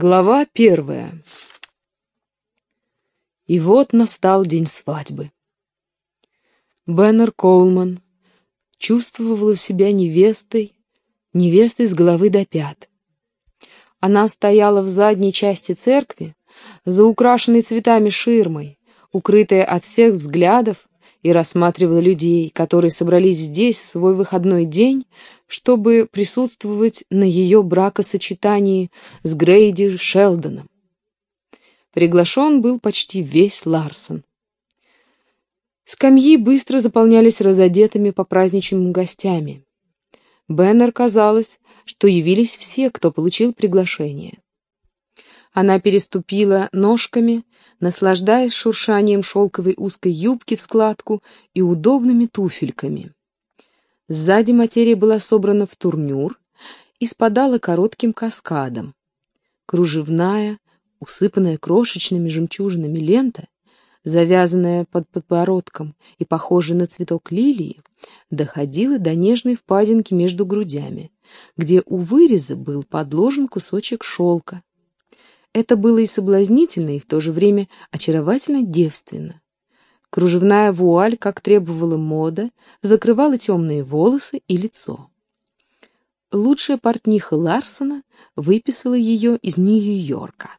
Глава первая. И вот настал день свадьбы. Беннер Коулман чувствовала себя невестой, невестой с головы до пят. Она стояла в задней части церкви, за украшенной цветами ширмой, укрытая от всех взглядов, и рассматривала людей, которые собрались здесь в свой выходной день, чтобы присутствовать на ее бракосочетании с Грейди Шелдоном. Приглашен был почти весь Ларсон. Скамьи быстро заполнялись разодетыми по праздничным гостями. Беннер казалось, что явились все, кто получил приглашение. Она переступила ножками, наслаждаясь шуршанием шелковой узкой юбки в складку и удобными туфельками. Сзади материя была собрана в турнюр и спадала коротким каскадом. Кружевная, усыпанная крошечными жемчужинами лента, завязанная под подбородком и похожая на цветок лилии, доходила до нежной впадинки между грудями, где у выреза был подложен кусочек шелка, это было и соблазнительно, и в то же время очаровательно девственно. Кружевная вуаль, как требовала мода, закрывала темные волосы и лицо. Лучшая портниха Ларсона выписала ее из Нью-Йорка.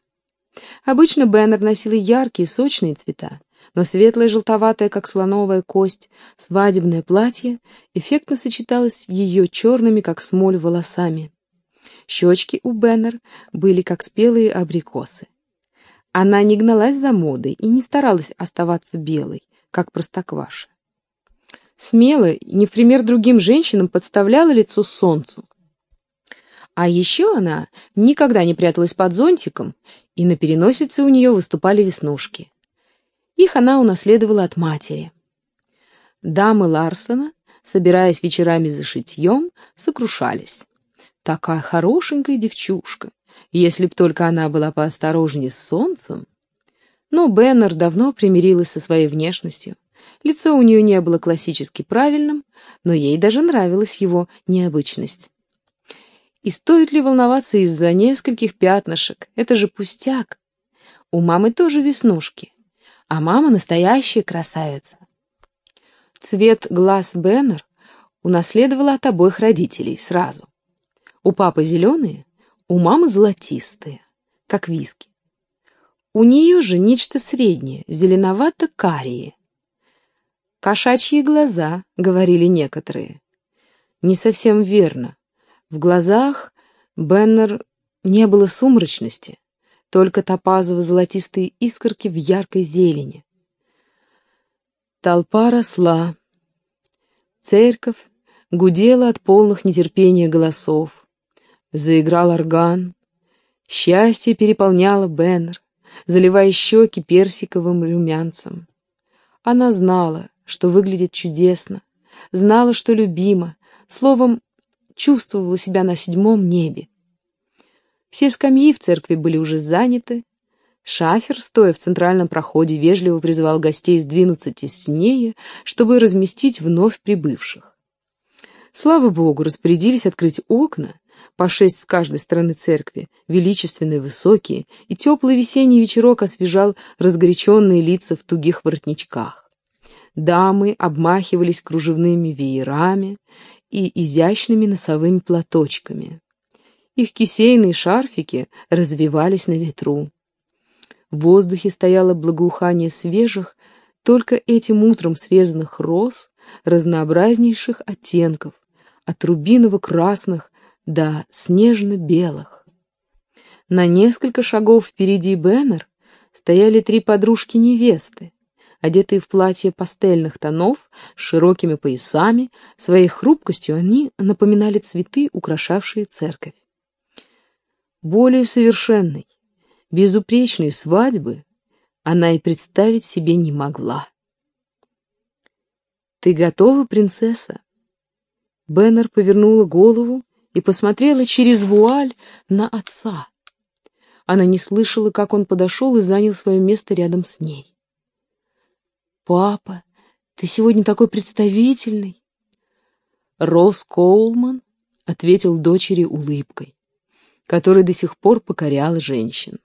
Обычно Беннер носила яркие, сочные цвета, но светлое желтоватое, как слоновая кость, свадебное платье эффектно сочеталось с ее черными, как смоль, волосами. Щечки у Беннер были как спелые абрикосы. Она не гналась за модой и не старалась оставаться белой, как простокваша. Смело не в пример другим женщинам подставляла лицо солнцу. А еще она никогда не пряталась под зонтиком, и на переносице у нее выступали веснушки. Их она унаследовала от матери. Дамы Ларсона, собираясь вечерами за шитьем, сокрушались. Такая хорошенькая девчушка, если б только она была поосторожнее с солнцем. Но Беннер давно примирилась со своей внешностью. Лицо у нее не было классически правильным, но ей даже нравилась его необычность. И стоит ли волноваться из-за нескольких пятнышек? Это же пустяк. У мамы тоже веснушки, а мама настоящая красавица. Цвет глаз Беннер унаследовала от обоих родителей сразу. У папы зеленые, у мамы золотистые, как виски. У нее же нечто среднее, зеленовато-карие. «Кошачьи глаза», — говорили некоторые. Не совсем верно. В глазах Беннер не было сумрачности, только топазово-золотистые искорки в яркой зелени. Толпа росла. Церковь гудела от полных нетерпения голосов. Заиграл орган. Счастье переполняло Беннер, заливая щеки персиковым румянцем. Она знала, что выглядит чудесно, знала, что любима, словом, чувствовала себя на седьмом небе. Все скамьи в церкви были уже заняты. Шафер, стоя в центральном проходе, вежливо призывал гостей сдвинуться теснее, чтобы разместить вновь прибывших. Слава богу, распорядились открыть окна, по шесть с каждой стороны церкви, величественные, высокие, и теплый весенний вечерок освежал разгоряченные лица в тугих воротничках. Дамы обмахивались кружевными веерами и изящными носовыми платочками. Их кисейные шарфики развивались на ветру. В воздухе стояло благоухание свежих, только этим утром срезанных роз разнообразнейших оттенков, от рубиново-красных до снежно-белых. На несколько шагов впереди Беннер стояли три подружки-невесты, одетые в платья пастельных тонов с широкими поясами, своей хрупкостью они напоминали цветы, украшавшие церковь. Более совершенной, безупречной свадьбы она и представить себе не могла. «Ты готова, принцесса?» Беннер повернула голову и посмотрела через вуаль на отца. Она не слышала, как он подошел и занял свое место рядом с ней. «Папа, ты сегодня такой представительный!» Росс Коулман ответил дочери улыбкой. который до сих пор покорял женщин.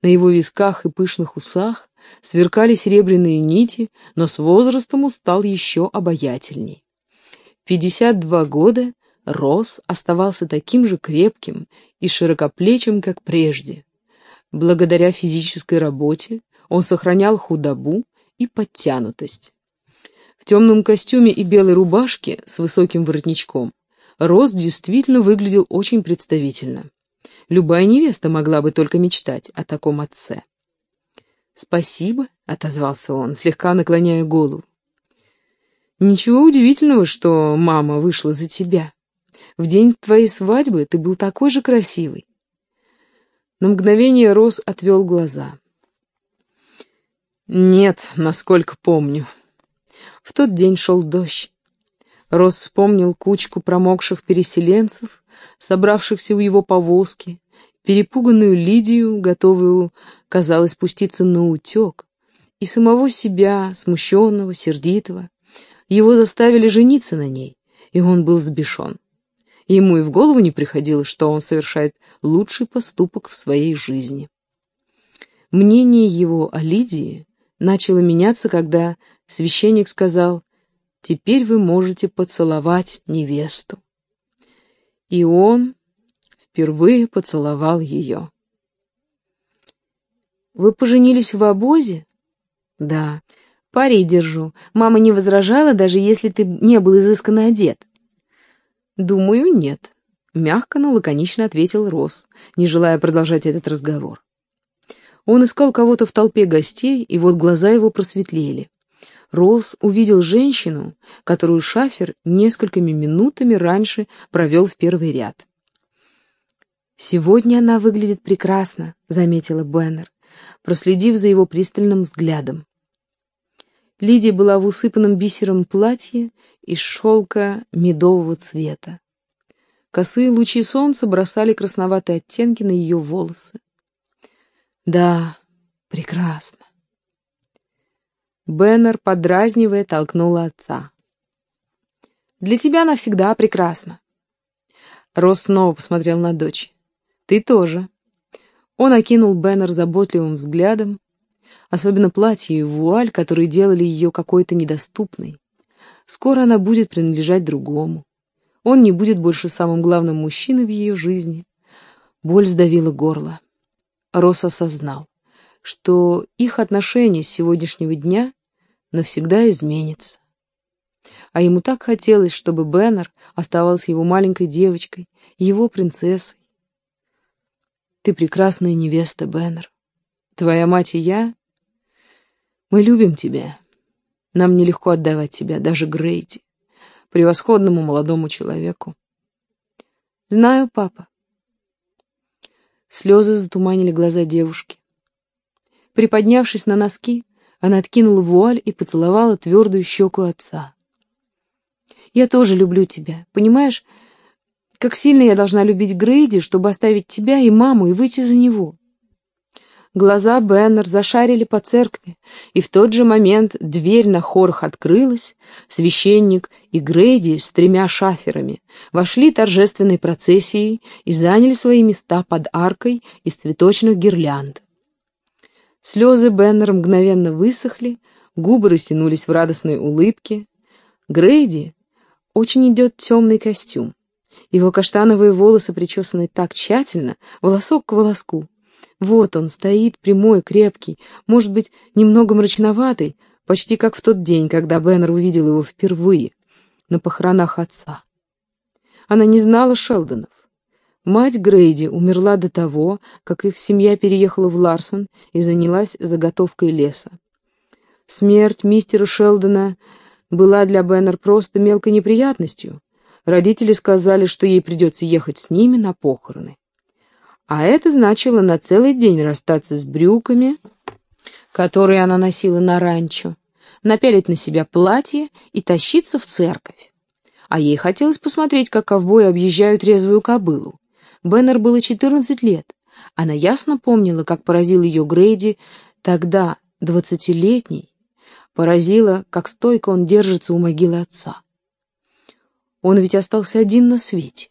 На его висках и пышных усах сверкали серебряные нити, но с возрастом он стал еще обаятельней. В 52 года Рос оставался таким же крепким и широкоплечим, как прежде. Благодаря физической работе он сохранял худобу и подтянутость. В темном костюме и белой рубашке с высоким воротничком Рос действительно выглядел очень представительно. Любая невеста могла бы только мечтать о таком отце. «Спасибо», — отозвался он, слегка наклоняя голову. «Ничего удивительного, что мама вышла за тебя. В день твоей свадьбы ты был такой же красивый». На мгновение Рос отвел глаза. «Нет, насколько помню. В тот день шел дождь. Рос вспомнил кучку промокших переселенцев, собравшихся у его повозки, перепуганную Лидию, готовую, казалось, спуститься на утек, и самого себя, смущенного, сердитого. Его заставили жениться на ней, и он был сбешен. Ему и в голову не приходило, что он совершает лучший поступок в своей жизни. Мнение его о Лидии начало меняться, когда священник сказал «Теперь вы можете поцеловать невесту». И он впервые поцеловал ее. «Вы поженились в обозе?» «Да. Пари держу. Мама не возражала, даже если ты не был изысканно одет». «Думаю, нет», — мягко, но лаконично ответил Рос, не желая продолжать этот разговор. Он искал кого-то в толпе гостей, и вот глаза его просветлели. Рос увидел женщину, которую Шафер несколькими минутами раньше провел в первый ряд. «Сегодня она выглядит прекрасно», — заметила Беннер, проследив за его пристальным взглядом. Лидия была в усыпанном бисером платье из шелка медового цвета. Косые лучи солнца бросали красноватые оттенки на ее волосы. Да, прекрасно. Беннер, подразнивая, толкнула отца. «Для тебя она всегда прекрасна». Рос снова посмотрел на дочь. Ты тоже. Он окинул Беннер заботливым взглядом, особенно платье и вуаль, которые делали ее какой-то недоступной. Скоро она будет принадлежать другому. Он не будет больше самым главным мужчиной в ее жизни. Боль сдавила горло. Рос осознал, что их отношения с сегодняшнего дня навсегда изменятся. А ему так хотелось, чтобы Беннер оставалась его маленькой девочкой, его принцессой. Ты прекрасная невеста, Беннер. Твоя мать и я, мы любим тебя. Нам нелегко отдавать тебя, даже Грейди, превосходному молодому человеку. Знаю, папа. Слезы затуманили глаза девушки. Приподнявшись на носки, она откинула вуаль и поцеловала твердую щеку отца. «Я тоже люблю тебя. Понимаешь, как сильно я должна любить Грейди, чтобы оставить тебя и маму и выйти за него. Глаза Беннер зашарили по церкви, и в тот же момент дверь на хорах открылась, священник и Грейди с тремя шаферами вошли торжественной процессией и заняли свои места под аркой из цветочных гирлянд. Слезы Беннер мгновенно высохли, губы растянулись в радостной улыбке. Грейди очень идет темный костюм. Его каштановые волосы причесаны так тщательно, волосок к волоску. Вот он, стоит прямой, крепкий, может быть, немного мрачноватый, почти как в тот день, когда Беннер увидел его впервые, на похоронах отца. Она не знала Шелдонов. Мать Грейди умерла до того, как их семья переехала в Ларсон и занялась заготовкой леса. Смерть мистера Шелдона была для Беннер просто мелкой неприятностью, Родители сказали, что ей придется ехать с ними на похороны. А это значило на целый день расстаться с брюками, которые она носила на ранчо, напялить на себя платье и тащиться в церковь. А ей хотелось посмотреть, как ковбои объезжают резвую кобылу. Беннер было 14 лет. Она ясно помнила, как поразил ее Грейди тогда, двадцатилетний, поразила, как стойко он держится у могилы отца. Он ведь остался один на свете.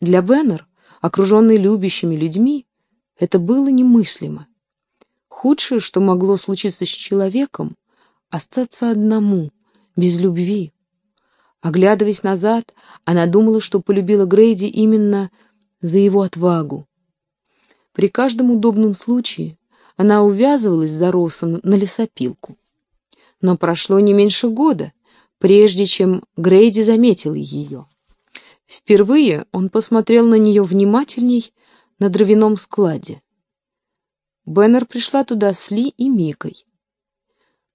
Для Беннер окруженный любящими людьми, это было немыслимо. Худшее, что могло случиться с человеком, остаться одному, без любви. Оглядываясь назад, она думала, что полюбила Грейди именно за его отвагу. При каждом удобном случае она увязывалась за Россом на лесопилку. Но прошло не меньше года, прежде чем Грейди заметил ее. Впервые он посмотрел на нее внимательней на дровяном складе. Беннер пришла туда с Ли и Микой.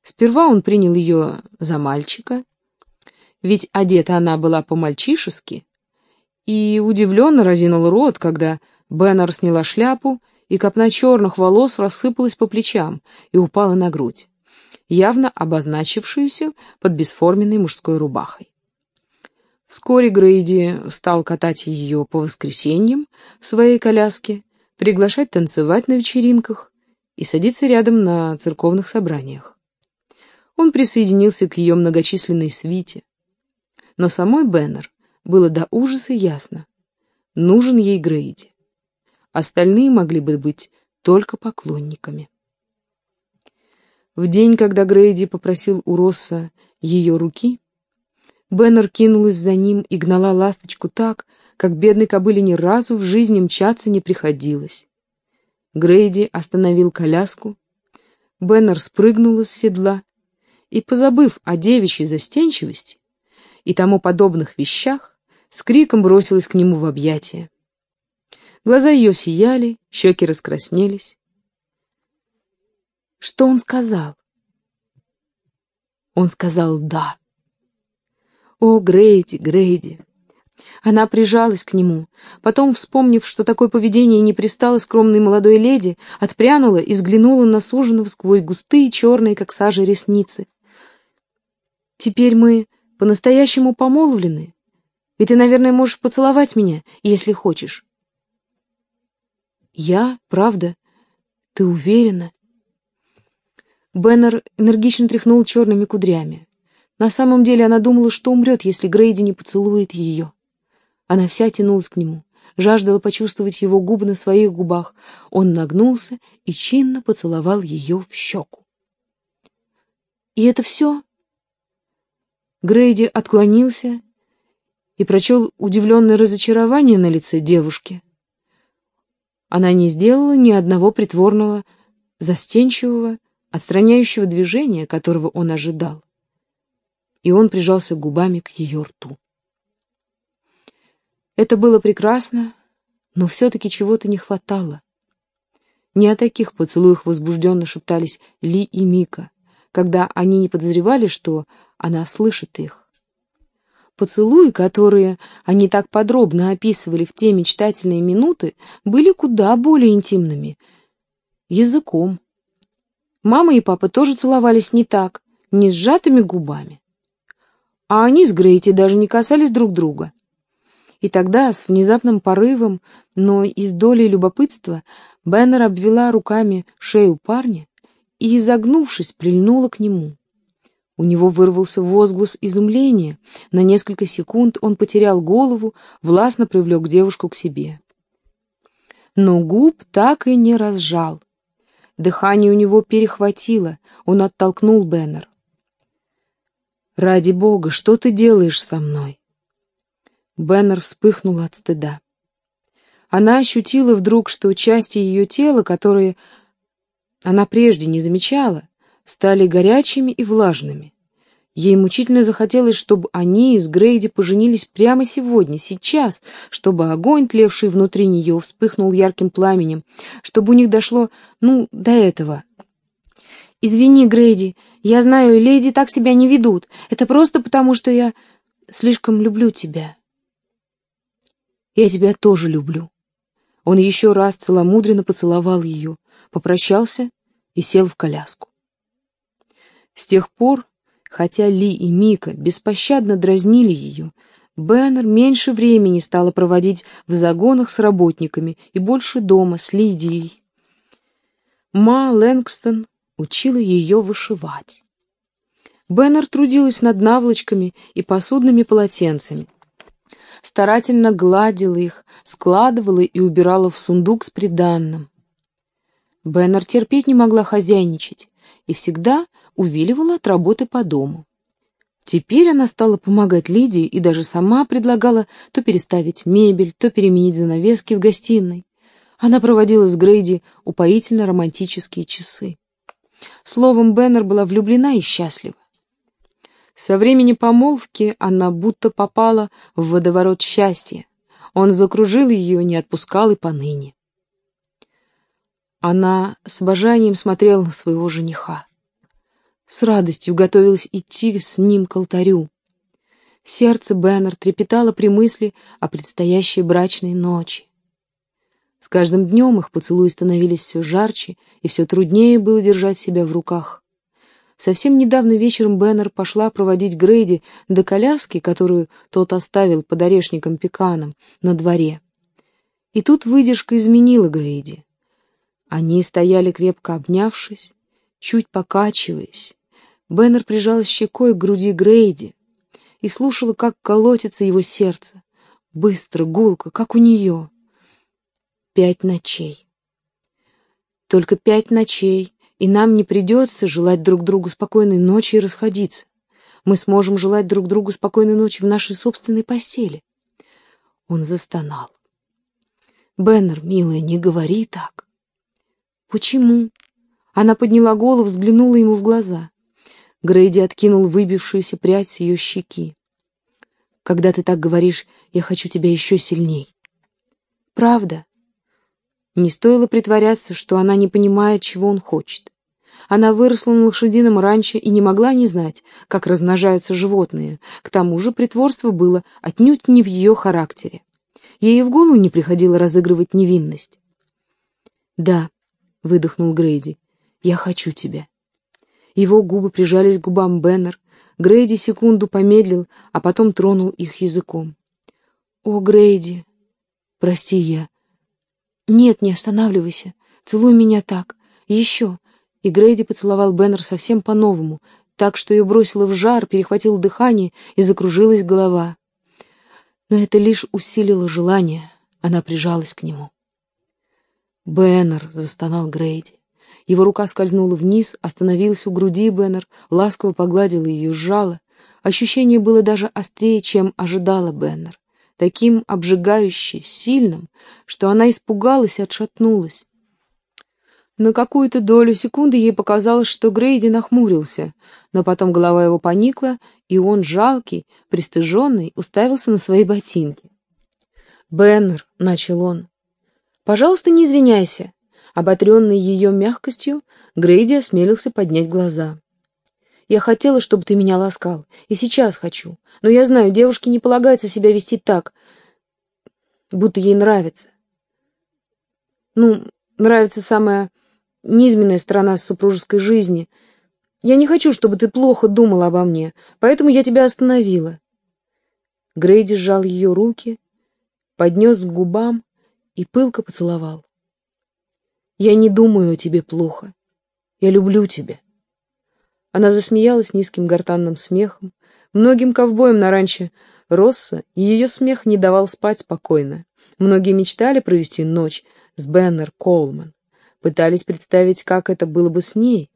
Сперва он принял ее за мальчика, ведь одета она была по-мальчишески, и удивленно разинул рот, когда Беннер сняла шляпу, и копна черных волос рассыпалась по плечам и упала на грудь, явно обозначившуюся под бесформенной мужской рубахой. Вскоре Грейди стал катать ее по воскресеньям в своей коляске, приглашать танцевать на вечеринках и садиться рядом на церковных собраниях. Он присоединился к ее многочисленной свите. Но самой Беннер было до ужаса ясно. Нужен ей Грейди. Остальные могли бы быть только поклонниками. В день, когда Грейди попросил у Росса ее руки, Беннер кинулась за ним и гнала ласточку так, как бедной кобыле ни разу в жизни мчаться не приходилось. Грейди остановил коляску, Беннер спрыгнула с седла и, позабыв о девичьей застенчивости и тому подобных вещах, с криком бросилась к нему в объятия. Глаза ее сияли, щеки раскраснелись. Что он сказал? Он сказал «да». О, Грейди, Грейди! Она прижалась к нему, потом, вспомнив, что такое поведение не пристало скромной молодой леди, отпрянула и взглянула на суженого сквозь густые черные, как сажа, ресницы. «Теперь мы по-настоящему помолвлены, и ты, наверное, можешь поцеловать меня, если хочешь». «Я? Правда? Ты уверена?» Беннер энергично тряхнул черными кудрями. На самом деле она думала, что умрет, если Грейди не поцелует ее. Она вся тянулась к нему, жаждала почувствовать его губы на своих губах. Он нагнулся и чинно поцеловал ее в щеку. «И это все?» Грейди отклонился и прочел удивленное разочарование на лице девушки. Она не сделала ни одного притворного, застенчивого, отстраняющего движения, которого он ожидал и он прижался губами к ее рту. Это было прекрасно, но все-таки чего-то не хватало. Не о таких поцелуях возбужденно шептались Ли и Мика, когда они не подозревали, что она слышит их. Поцелуи, которые они так подробно описывали в те мечтательные минуты, были куда более интимными. Языком. Мама и папа тоже целовались не так, не сжатыми губами а они с Грейти даже не касались друг друга. И тогда, с внезапным порывом, но и с долей любопытства, Беннер обвела руками шею парня и, изогнувшись, прильнула к нему. У него вырвался возглас изумления. На несколько секунд он потерял голову, властно привлек девушку к себе. Но губ так и не разжал. Дыхание у него перехватило, он оттолкнул Беннер. «Ради бога, что ты делаешь со мной?» Беннер вспыхнула от стыда. Она ощутила вдруг, что части ее тела, которые она прежде не замечала, стали горячими и влажными. Ей мучительно захотелось, чтобы они с Грейди поженились прямо сегодня, сейчас, чтобы огонь, тлевший внутри нее, вспыхнул ярким пламенем, чтобы у них дошло, ну, до этого. «Извини, Грейди, я знаю, леди так себя не ведут. Это просто потому, что я слишком люблю тебя». «Я тебя тоже люблю». Он еще раз целомудренно поцеловал ее, попрощался и сел в коляску. С тех пор, хотя Ли и Мика беспощадно дразнили ее, Беннер меньше времени стала проводить в загонах с работниками и больше дома с Лидией. Ма Лэнгстон учила ее вышивать. Беннер трудилась над наволочками и посудными полотенцами. старательно гладила их, складывала и убирала в сундук с приданным. Беннер терпеть не могла хозяйничать и всегда увиливала от работы по дому. Теперь она стала помогать Лидии и даже сама предлагала то переставить мебель, то переменить занавески в гостиной. Она проводила с Грейди упоительно романтические часы. Словом, Беннер была влюблена и счастлива. Со времени помолвки она будто попала в водоворот счастья. Он закружил ее, не отпускал и поныне. Она с обожанием смотрела на своего жениха. С радостью готовилась идти с ним к алтарю. Сердце Беннер трепетало при мысли о предстоящей брачной ночи. С каждым днем их поцелуи становились все жарче, и все труднее было держать себя в руках. Совсем недавно вечером Беннер пошла проводить Грейди до коляски, которую тот оставил под орешником пеканом на дворе. И тут выдержка изменила Грейди. Они стояли крепко обнявшись, чуть покачиваясь. Беннер прижалась щекой к груди Грейди и слушала, как колотится его сердце. Быстро, гулко, как у нее. Пять ночей. Только пять ночей, и нам не придется желать друг другу спокойной ночи и расходиться. Мы сможем желать друг другу спокойной ночи в нашей собственной постели. Он застонал. Беннер, милая, не говори так. Почему? Она подняла голову, взглянула ему в глаза. Грейди откинул выбившуюся прядь с ее щеки. Когда ты так говоришь, я хочу тебя еще сильней. Правда? Не стоило притворяться, что она не понимает, чего он хочет. Она выросла на лошадином ранчо и не могла не знать, как размножаются животные. К тому же притворство было отнюдь не в ее характере. Ей в голову не приходило разыгрывать невинность. «Да», — выдохнул Грейди, — «я хочу тебя». Его губы прижались к губам Беннер. Грейди секунду помедлил, а потом тронул их языком. «О, Грейди!» «Прости, я...» «Нет, не останавливайся. Целуй меня так. Еще». И Грейди поцеловал Беннер совсем по-новому, так что ее бросило в жар, перехватило дыхание и закружилась голова. Но это лишь усилило желание. Она прижалась к нему. «Беннер!» — застонал Грейди. Его рука скользнула вниз, остановилась у груди Беннер, ласково погладила ее, сжала. Ощущение было даже острее, чем ожидала Беннер таким обжигающе сильным, что она испугалась и отшатнулась. На какую-то долю секунды ей показалось, что Грейди нахмурился, но потом голова его поникла, и он, жалкий, пристыженный, уставился на свои ботинки. «Беннер», — начал он, — «пожалуйста, не извиняйся». Оботренный ее мягкостью, Грейди осмелился поднять глаза. Я хотела, чтобы ты меня ласкал, и сейчас хочу. Но я знаю, девушке не полагается себя вести так, будто ей нравится. Ну, нравится самая низменная сторона супружеской жизни. Я не хочу, чтобы ты плохо думала обо мне, поэтому я тебя остановила. Грейди сжал ее руки, поднес к губам и пылко поцеловал. Я не думаю о тебе плохо. Я люблю тебя. Она засмеялась низким гортанным смехом. Многим ковбоям на ранче Росса ее смех не давал спать спокойно. Многие мечтали провести ночь с Беннер Колман. Пытались представить, как это было бы с ней.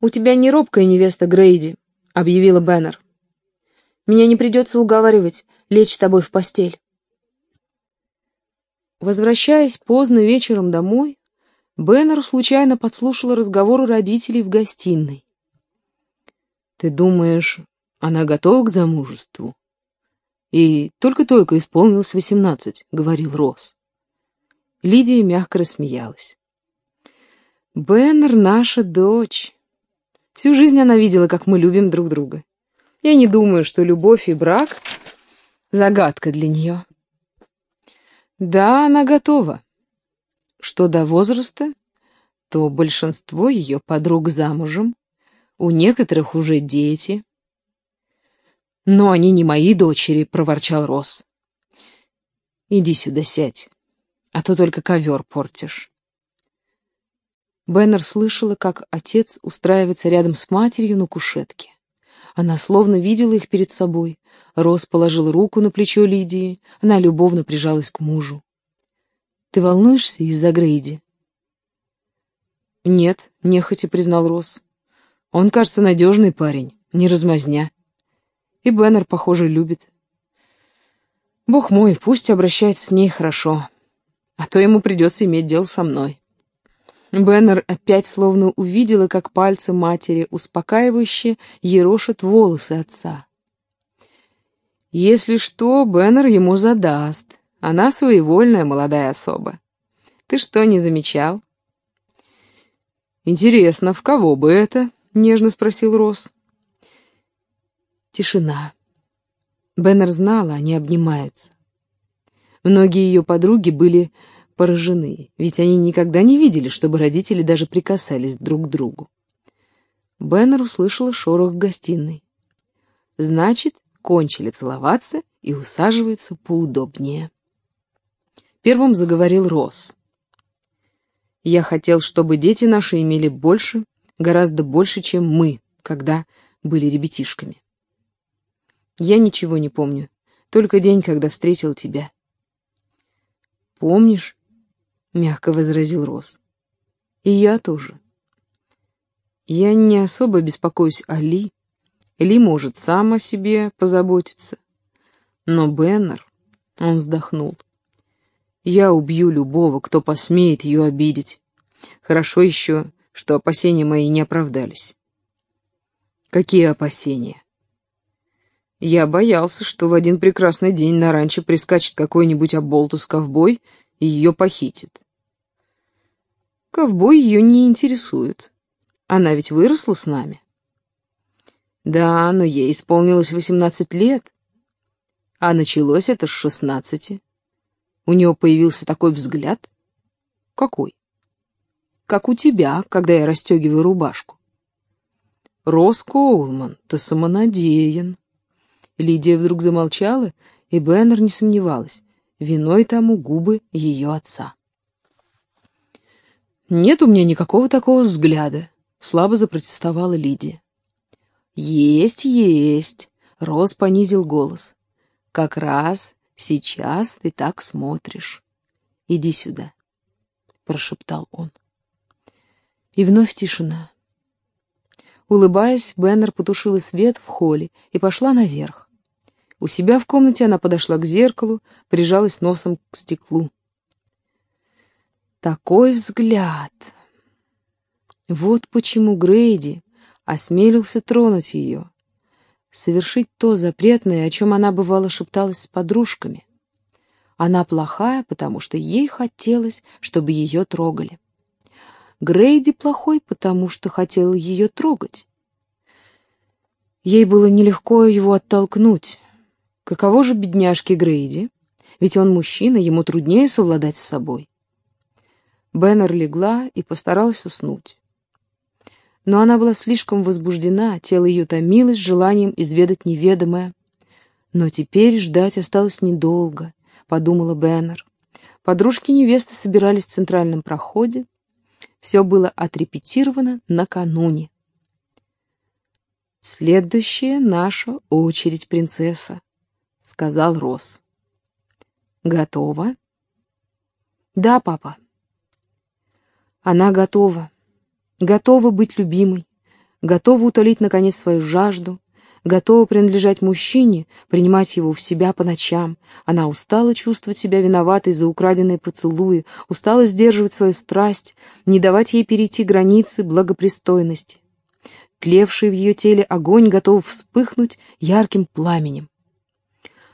«У тебя не робкая невеста Грейди», — объявила Беннер. «Меня не придется уговаривать лечь с тобой в постель». Возвращаясь поздно вечером домой, Беннер случайно подслушала разговор родителей в гостиной. «Ты думаешь, она готова к замужеству?» «И только-только исполнилось восемнадцать», — говорил Росс. Лидия мягко рассмеялась. «Беннер — наша дочь. Всю жизнь она видела, как мы любим друг друга. Я не думаю, что любовь и брак — загадка для нее». «Да, она готова. Что до возраста, то большинство ее подруг замужем, у некоторых уже дети. «Но они не мои дочери», — проворчал Росс. «Иди сюда сядь, а то только ковер портишь». Беннер слышала, как отец устраивается рядом с матерью на кушетке. Она словно видела их перед собой. Рос положил руку на плечо Лидии, она любовно прижалась к мужу. «Ты волнуешься из-за Грейди?» «Нет», — нехотя признал Рос. «Он, кажется, надежный парень, не размазня. И Беннер, похоже, любит. Бог мой, пусть обращается с ней хорошо, а то ему придется иметь дело со мной». Беннер опять словно увидела, как пальцы матери успокаивающе ерошат волосы отца. «Если что, Беннер ему задаст. Она своевольная молодая особа. Ты что, не замечал?» «Интересно, в кого бы это?» — нежно спросил Росс. Тишина. Беннер знала, они обнимаются. Многие ее подруги были поражены, ведь они никогда не видели, чтобы родители даже прикасались друг к другу. Беннер услышала шорох в гостиной. Значит, кончили целоваться и усаживаются поудобнее. Первым заговорил Росс. Я хотел, чтобы дети наши имели больше, гораздо больше, чем мы, когда были ребятишками. Я ничего не помню, только день, когда встретил тебя. Помнишь? Мягко возразил Рос. И я тоже. Я не особо беспокоюсь о Ли. Ли может сам о себе позаботиться. Но Беннер, он вздохнул. Я убью любого, кто посмеет ее обидеть. Хорошо еще, что опасения мои не оправдались. Какие опасения? Я боялся, что в один прекрасный день на ранчо прискачет какой-нибудь оболтус-ковбой и ее похитит. Ковбой ее не интересует. Она ведь выросла с нами. Да, но ей исполнилось восемнадцать лет, а началось это с шестнадцати. У него появился такой взгляд. Какой? Как у тебя, когда я расстегиваю рубашку. Рос Коулман, ты самонадеян. Лидия вдруг замолчала, и Беннер не сомневалась. Виной тому губы ее отца. «Нет у меня никакого такого взгляда», — слабо запротестовала Лидия. «Есть, есть», — Рос понизил голос. «Как раз Сейчас ты так смотришь. Иди сюда, прошептал он. И вновь тишина. Улыбаясь, Беннер потушила свет в холле и пошла наверх. У себя в комнате она подошла к зеркалу, прижалась носом к стеклу. Такой взгляд. Вот почему Грейди осмелился тронуть ее совершить то запретное, о чем она бывало шепталась с подружками. Она плохая, потому что ей хотелось, чтобы ее трогали. Грейди плохой, потому что хотел ее трогать. Ей было нелегко его оттолкнуть. Каково же бедняжке Грейди? Ведь он мужчина, ему труднее совладать с собой. Беннер легла и постаралась уснуть но она была слишком возбуждена, тело ее томилось желанием изведать неведомое. Но теперь ждать осталось недолго, подумала Беннер. Подружки невесты собирались в центральном проходе. Все было отрепетировано накануне. «Следующая наша очередь, принцесса», — сказал Росс. «Готова?» «Да, папа». «Она готова», готова быть любимой, готова утолить, наконец, свою жажду, готова принадлежать мужчине, принимать его в себя по ночам. Она устала чувствовать себя виноватой за украденные поцелуи, устала сдерживать свою страсть, не давать ей перейти границы благопристойности. Тлевший в ее теле огонь готов вспыхнуть ярким пламенем.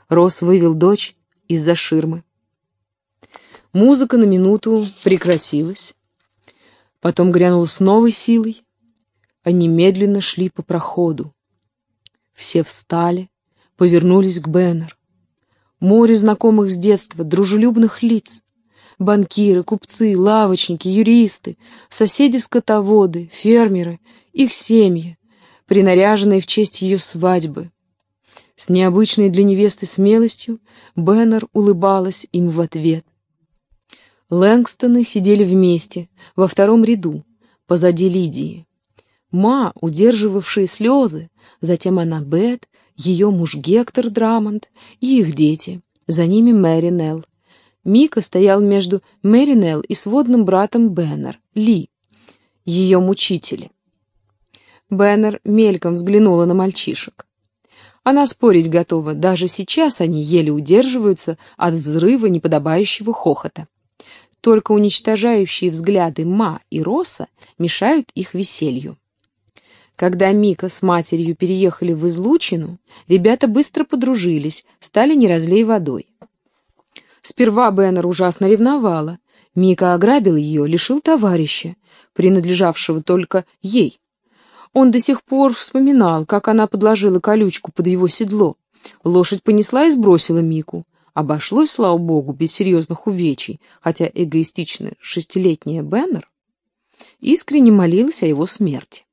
Рос вывел дочь из-за ширмы. Музыка на минуту прекратилась. Потом грянул с новой силой. Они медленно шли по проходу. Все встали, повернулись к Беннер. Море знакомых с детства, дружелюбных лиц. Банкиры, купцы, лавочники, юристы, соседи-скотоводы, фермеры, их семьи, принаряженные в честь ее свадьбы. С необычной для невесты смелостью Беннер улыбалась им в ответ. Лэнгстоны сидели вместе, во втором ряду, позади Лидии. Ма, удерживавшие слезы, затем Аннабет, ее муж Гектор Драмонт и их дети, за ними Мэри Нелл. Мика стоял между Мэри Нелл и сводным братом Беннер, Ли, ее мучители. Беннер мельком взглянула на мальчишек. Она спорить готова, даже сейчас они еле удерживаются от взрыва неподобающего хохота. Только уничтожающие взгляды Ма и Роса мешают их веселью. Когда Мика с матерью переехали в Излучину, ребята быстро подружились, стали не разлей водой. Сперва Беннер ужасно ревновала. Мика ограбил ее, лишил товарища, принадлежавшего только ей. Он до сих пор вспоминал, как она подложила колючку под его седло. Лошадь понесла и сбросила Мику. Обошлось, слава богу, без серьезных увечий, хотя эгоистичная шестилетняя Беннер искренне молилась о его смерти.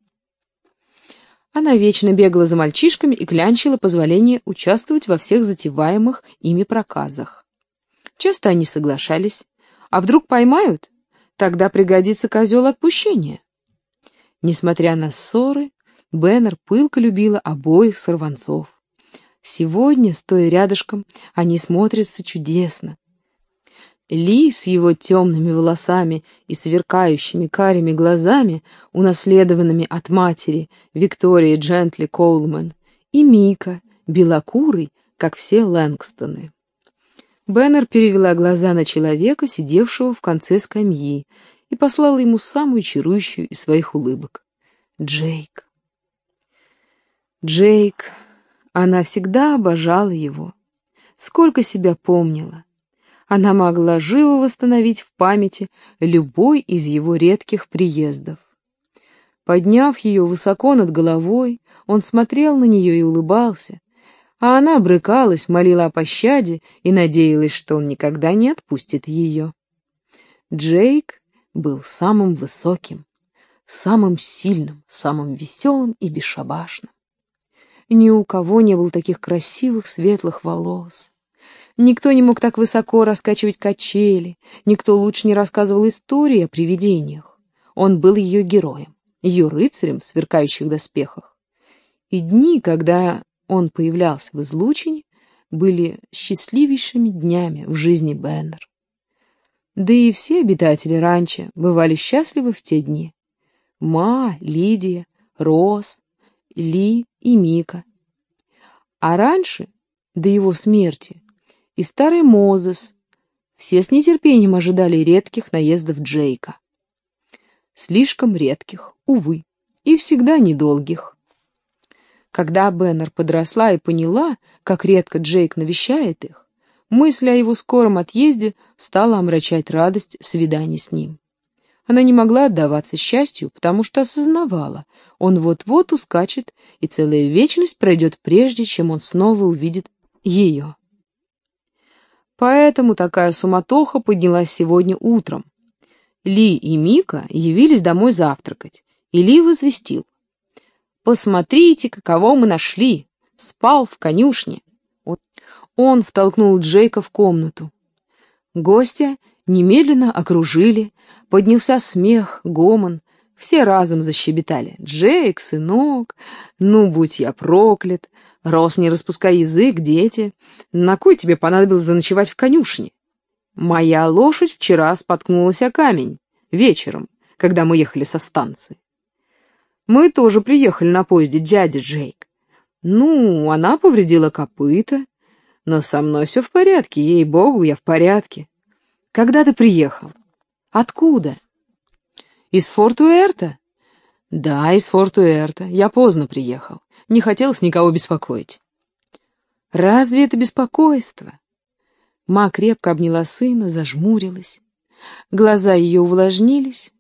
Она вечно бегала за мальчишками и клянчила позволение участвовать во всех затеваемых ими проказах. Часто они соглашались. А вдруг поймают? Тогда пригодится козел отпущения. Несмотря на ссоры, Беннер пылко любила обоих сорванцов. Сегодня, стоя рядышком, они смотрятся чудесно. Ли с его темными волосами и сверкающими карими глазами, унаследованными от матери Виктории Джентли Коулман, и Мика, белокурый, как все Лэнгстоны. Беннер перевела глаза на человека, сидевшего в конце скамьи, и послала ему самую чарующую из своих улыбок. Джейк. Джейк. Она всегда обожала его. Сколько себя помнила. Она могла живо восстановить в памяти любой из его редких приездов. Подняв ее высоко над головой, он смотрел на нее и улыбался, а она брыкалась, молила о пощаде и надеялась, что он никогда не отпустит ее. Джейк был самым высоким, самым сильным, самым веселым и бесшабашным. Ни у кого не было таких красивых светлых волос. Никто не мог так высоко раскачивать качели, никто лучше не рассказывал истории о привидениях. Он был ее героем, ее рыцарем в сверкающих доспехах. И дни, когда он появлялся в излучине, были счастливейшими днями в жизни Беннер. Да и все обитатели ранчо бывали счастливы в те дни. Ма, Лидия, Рос, Ли и Мика. А раньше, до его смерти, и старый Мозес, все с нетерпением ожидали редких наездов Джейка. Слишком редких, увы, и всегда недолгих. Когда Беннер подросла и поняла, как редко Джейк навещает их, Мысль о его скором отъезде стала омрачать радость свидания с ним. Она не могла отдаваться счастью, потому что осознавала, он вот-вот ускачет, и целая вечность пройдет прежде, чем он снова увидит ее. Поэтому такая суматоха поднялась сегодня утром. Ли и Мика явились домой завтракать, и Ли возвестил. «Посмотрите, каково мы нашли! Спал в конюшне!» Он втолкнул Джейка в комнату. Гостя немедленно окружили, поднялся смех, гомон, все разом защебетали. «Джейк, сынок, ну, будь я проклят! Рос, не распускай язык, дети! На кой тебе понадобилось заночевать в конюшне? Моя лошадь вчера споткнулась о камень, вечером, когда мы ехали со станции. Мы тоже приехали на поезде дяди Джейк. Ну, она повредила копыта, но со мной все в порядке, ей-богу, я в порядке. Когда ты приехал? Откуда? Из Фортуэрта? Да, из Фортуэрта. Я поздно приехал. Не хотелось никого беспокоить. Разве это беспокойство? Ма крепко обняла сына, зажмурилась. Глаза ее увлажнились.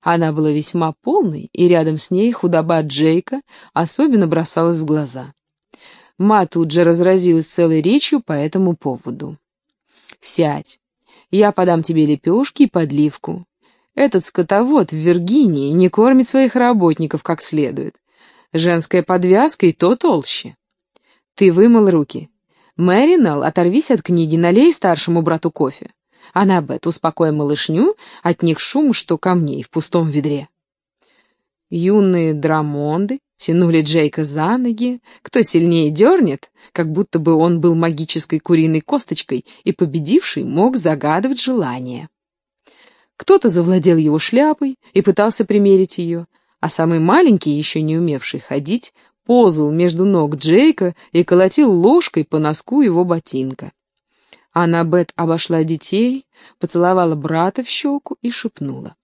Она была весьма полной, и рядом с ней худоба Джейка особенно бросалась в глаза. Ма тут же разразилась целой речью по этому поводу. «Сядь, я подам тебе лепешки и подливку. Этот скотовод в Виргинии не кормит своих работников как следует. Женская подвязка и то толще. Ты вымыл руки. Мэринал, оторвись от книги, налей старшему брату кофе. Аннабет, успокой малышню, от них шум, что камней в пустом ведре. Юные драмонды тянули Джейка за ноги, кто сильнее дернет, как будто бы он был магической куриной косточкой, и победивший мог загадывать желание. Кто-то завладел его шляпой и пытался примерить ее, а самый маленький, еще не умевший ходить, ползал между ног Джейка и колотил ложкой по носку его ботинка. Аннабет обошла детей, поцеловала брата в щеку и шепнула.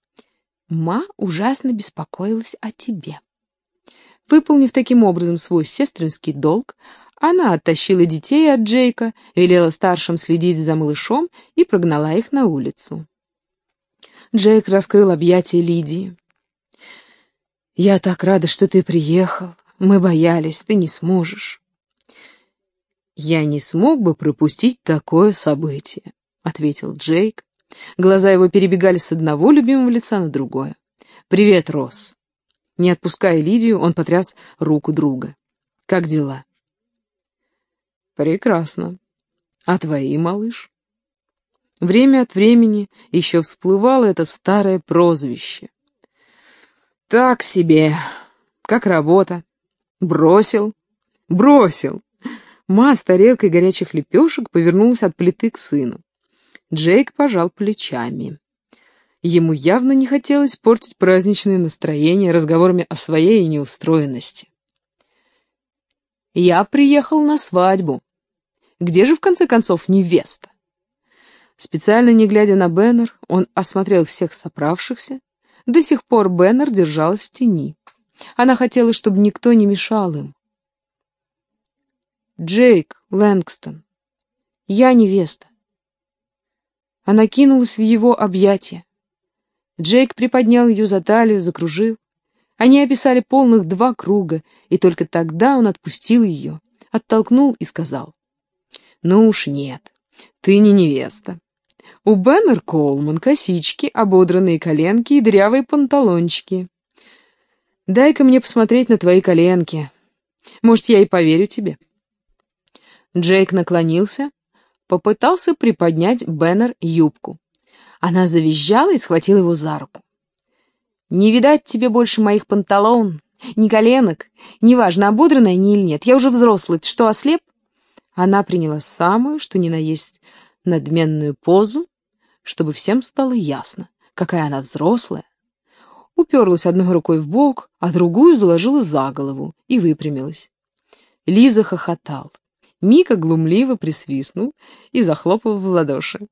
«Ма ужасно беспокоилась о тебе». Выполнив таким образом свой сестринский долг, она оттащила детей от Джейка, велела старшим следить за малышом и прогнала их на улицу. Джейк раскрыл объятия Лидии. «Я так рада, что ты приехал. Мы боялись, ты не сможешь». «Я не смог бы пропустить такое событие», — ответил Джейк. Глаза его перебегали с одного любимого лица на другое. «Привет, Росс». Не отпуская Лидию, он потряс руку друга. «Как дела?» «Прекрасно. А твои, малыш?» Время от времени еще всплывало это старое прозвище. «Так себе. Как работа. Бросил. Бросил». Ма с тарелкой горячих лепешек повернулась от плиты к сыну. Джейк пожал плечами. Ему явно не хотелось портить праздничное настроение разговорами о своей неустроенности. «Я приехал на свадьбу. Где же, в конце концов, невеста?» Специально не глядя на Беннер, он осмотрел всех соправшихся. До сих пор Беннер держалась в тени. Она хотела, чтобы никто не мешал им. «Джейк Лэнгстон, я невеста». Она кинулась в его объятия. Джейк приподнял ее за талию, закружил. Они описали полных два круга, и только тогда он отпустил ее, оттолкнул и сказал. «Ну уж нет, ты не невеста. У Беннер Колман косички, ободранные коленки и дырявые панталончики. Дай-ка мне посмотреть на твои коленки. Может, я и поверю тебе». Джейк наклонился, попытался приподнять Беннер юбку. Она завизжала и схватила его за руку. «Не видать тебе больше моих панталон, ни коленок, неважно, ободранная они или нет. Я уже взрослый, ты что, ослеп?» Она приняла самую, что ни на есть, надменную позу, чтобы всем стало ясно, какая она взрослая. Уперлась одной рукой в бок, а другую заложила за голову и выпрямилась. Лиза хохотал. Мика глумливо присвистнул и захлопал в ладоши.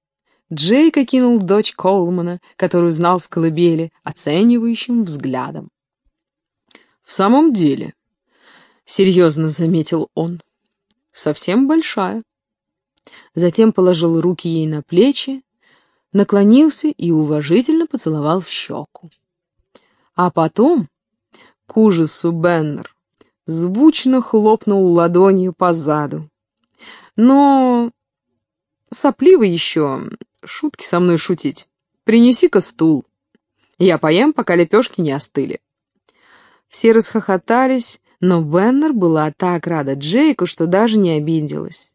Джейк окинул дочь Коулмана, которую знал с колыбели, оценивающим взглядом. «В самом деле», — серьезно заметил он, — «совсем большая». Затем положил руки ей на плечи, наклонился и уважительно поцеловал в щеку. А потом, к ужасу Беннер, звучно хлопнул ладонью по заду. Но сопливый еще, шутки со мной шутить. Принеси-ка стул. Я поем, пока лепешки не остыли. Все расхохотались, но Беннер была так рада Джейку, что даже не обиделась.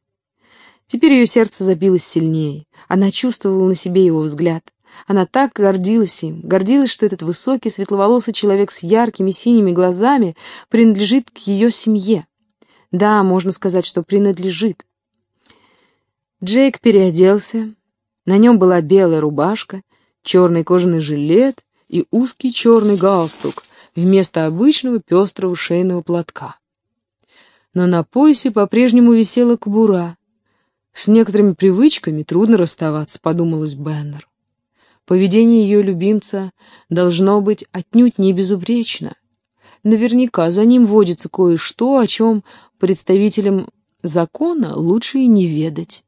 Теперь ее сердце забилось сильнее. Она чувствовала на себе его взгляд. Она так гордилась им, гордилась, что этот высокий, светловолосый человек с яркими синими глазами принадлежит к ее семье. Да, можно сказать, что принадлежит. Джейк переоделся. На нем была белая рубашка, черный кожаный жилет и узкий черный галстук вместо обычного пестрого шейного платка. Но на поясе по-прежнему висела кобура. С некоторыми привычками трудно расставаться, подумалась Беннер. Поведение ее любимца должно быть отнюдь не безупречно. Наверняка за ним водится кое-что, о чем представителям закона лучше и не ведать.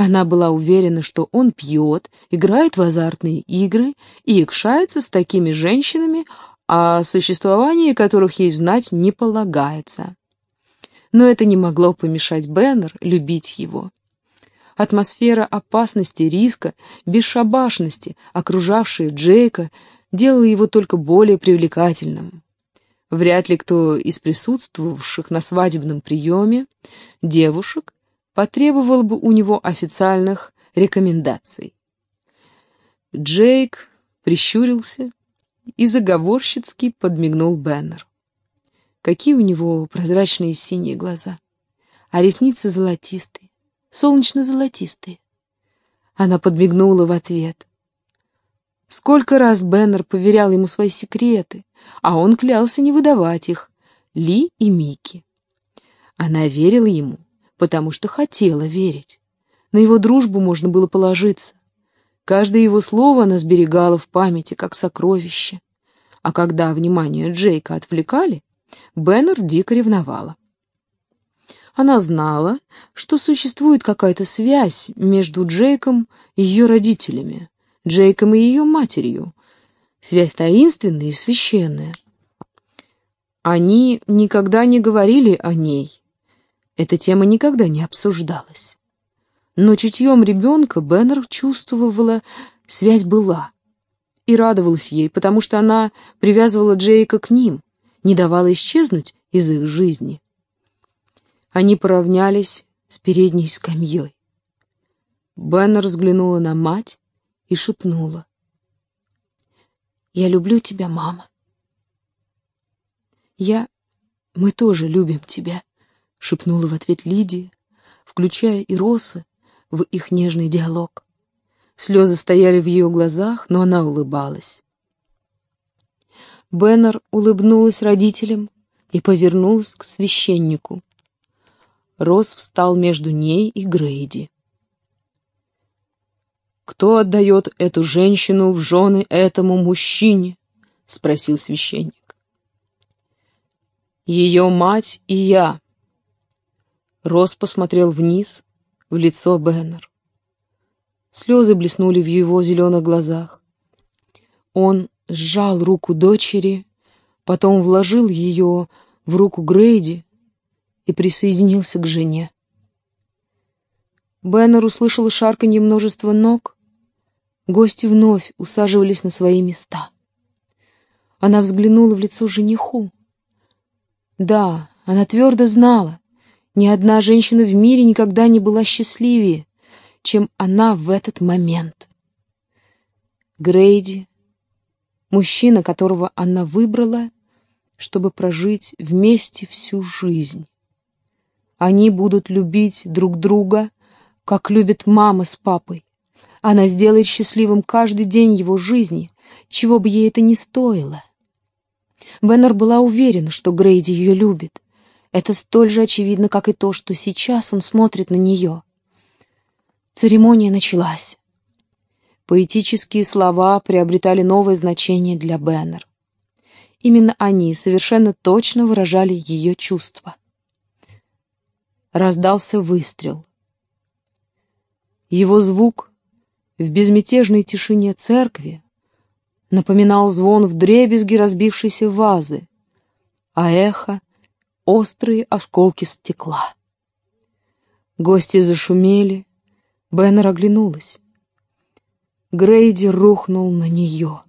Она была уверена, что он пьет, играет в азартные игры и икшается с такими женщинами, о существовании которых ей знать не полагается. Но это не могло помешать Беннер любить его. Атмосфера опасности, риска, бесшабашности, окружавшая Джейка, делала его только более привлекательным. Вряд ли кто из присутствовавших на свадебном приеме девушек потребовал бы у него официальных рекомендаций. Джейк прищурился и заговорщицки подмигнул Беннер. Какие у него прозрачные синие глаза, а ресницы золотистые, солнечно-золотистые. Она подмигнула в ответ. Сколько раз Беннер поверял ему свои секреты, а он клялся не выдавать их, Ли и Микки. Она верила ему, потому что хотела верить. На его дружбу можно было положиться. Каждое его слово она сберегала в памяти, как сокровище. А когда внимание Джейка отвлекали, Беннер дико ревновала. Она знала, что существует какая-то связь между Джейком и ее родителями, Джейком и ее матерью, связь таинственная и священная. Они никогда не говорили о ней. Эта тема никогда не обсуждалась. Но чутьем ребенка Беннер чувствовала, связь была. И радовалась ей, потому что она привязывала Джейка к ним, не давала исчезнуть из их жизни. Они поравнялись с передней скамьей. Беннер взглянула на мать и шепнула. «Я люблю тебя, мама». «Я... Мы тоже любим тебя», — шепнула в ответ Лидия, включая и Роса, в их нежный диалог. Слезы стояли в ее глазах, но она улыбалась. Беннер улыбнулась родителям и повернулась к священнику. Рос встал между ней и Грейди. «Кто отдает эту женщину в жены этому мужчине?» — спросил священник. «Ее мать и я». Рос посмотрел вниз, в лицо Беннер. Слезы блеснули в его зеленых глазах. Он сжал руку дочери, потом вложил ее в руку Грейди и присоединился к жене. Беннер услышал шарканье множества ног. Гости вновь усаживались на свои места. Она взглянула в лицо жениху. Да, она твердо знала, ни одна женщина в мире никогда не была счастливее, чем она в этот момент. Грейди, мужчина, которого она выбрала, чтобы прожить вместе всю жизнь. Они будут любить друг друга, как любят мама с папой. Она сделает счастливым каждый день его жизни, чего бы ей это ни стоило. Беннер была уверена, что Грейди ее любит, это столь же очевидно, как и то, что сейчас он смотрит на нее. Церемония началась. Поэтические слова приобретали новое значение для Беннер. Именно они совершенно точно выражали ее чувства. Раздался выстрел. Его звук в безмятежной тишине церкви напоминал звон вдребезги разбившейся вазы, а эхо острые осколки стекла. Гости зашумели, Беннер оглянулась. Грейди рухнул на нее.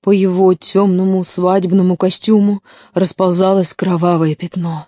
По его темному свадебному костюму расползалось кровавое пятно.